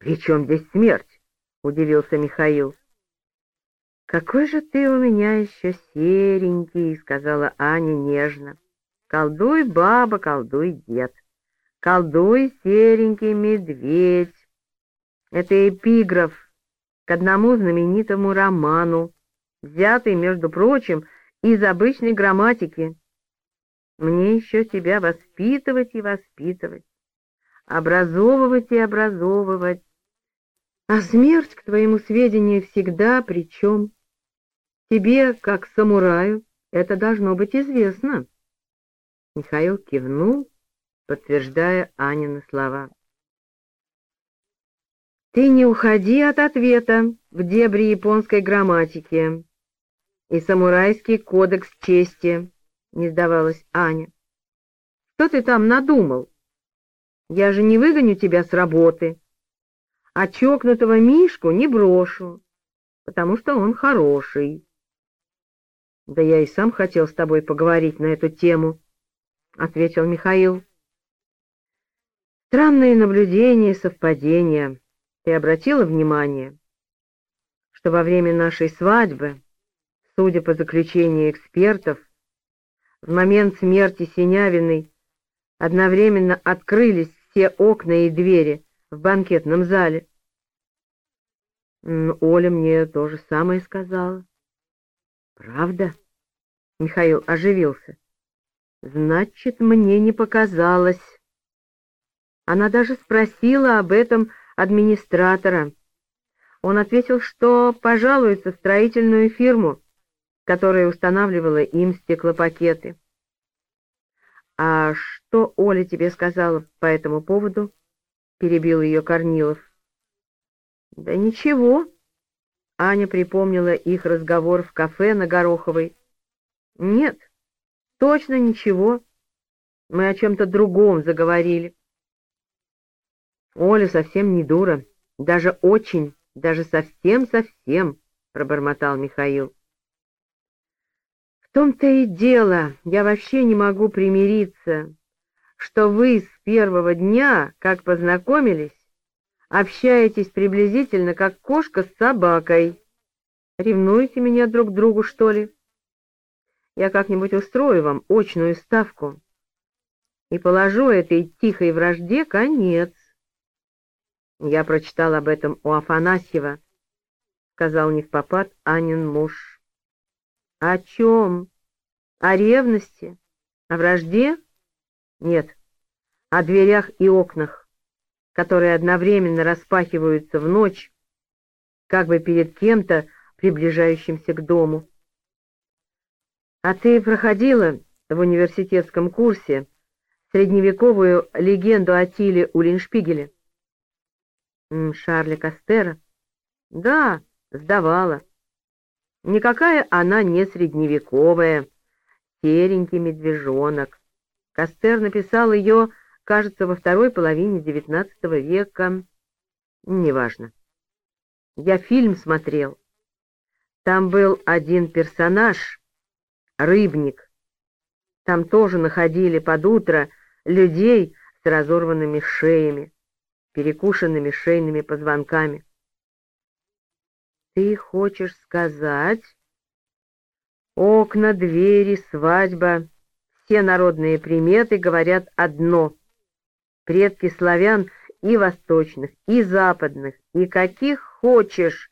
«При чем здесь смерть?» — удивился Михаил. «Какой же ты у меня еще серенький!» — сказала Аня нежно. «Колдуй, баба, колдуй, дед! Колдуй, серенький медведь!» Это эпиграф к одному знаменитому роману, взятый, между прочим, из обычной грамматики. Мне еще тебя воспитывать и воспитывать, образовывать и образовывать. А смерть, к твоему сведению, всегда причем. Тебе, как самураю, это должно быть известно. Михаил кивнул, подтверждая Анины слова. Ты не уходи от ответа в дебри японской грамматики и самурайский кодекс чести. — не сдавалась Аня. «Что ты там надумал? Я же не выгоню тебя с работы, а чокнутого Мишку не брошу, потому что он хороший». «Да я и сам хотел с тобой поговорить на эту тему», — ответил Михаил. «Странные наблюдения и совпадения. Ты обратила внимание, что во время нашей свадьбы, судя по заключению экспертов, в момент смерти Синявиной одновременно открылись все окна и двери в банкетном зале. Оля мне то же самое сказала. Правда? Михаил оживился. Значит, мне не показалось. Она даже спросила об этом администратора. Он ответил, что пожалуется строительную фирму, которая устанавливала им стеклопакеты. «А что Оля тебе сказала по этому поводу?» — перебил ее Корнилов. «Да ничего». Аня припомнила их разговор в кафе на Гороховой. «Нет, точно ничего. Мы о чем-то другом заговорили». «Оля совсем не дура, даже очень, даже совсем-совсем», — пробормотал Михаил. В том-то и дело, я вообще не могу примириться, что вы с первого дня, как познакомились, общаетесь приблизительно как кошка с собакой. Ревнуете меня друг к другу, что ли? Я как-нибудь устрою вам очную ставку и положу этой тихой вражде конец. Я прочитал об этом у Афанасьева, — сказал невпопад Анин муж. О чем? О ревности? О вражде? Нет, о дверях и окнах, которые одновременно распахиваются в ночь, как бы перед кем-то, приближающимся к дому. А ты проходила в университетском курсе средневековую легенду о Тиле Улиншпигеле? Шарля Кастера? Да, сдавала. Никакая она не средневековая, серенький медвежонок. Кастер написал ее, кажется, во второй половине XIX века. Неважно. Я фильм смотрел. Там был один персонаж, рыбник. Там тоже находили под утро людей с разорванными шеями, перекушенными шейными позвонками. Ты хочешь сказать? Окна, двери, свадьба, все народные приметы говорят одно. Предки славян и восточных, и западных, и каких хочешь,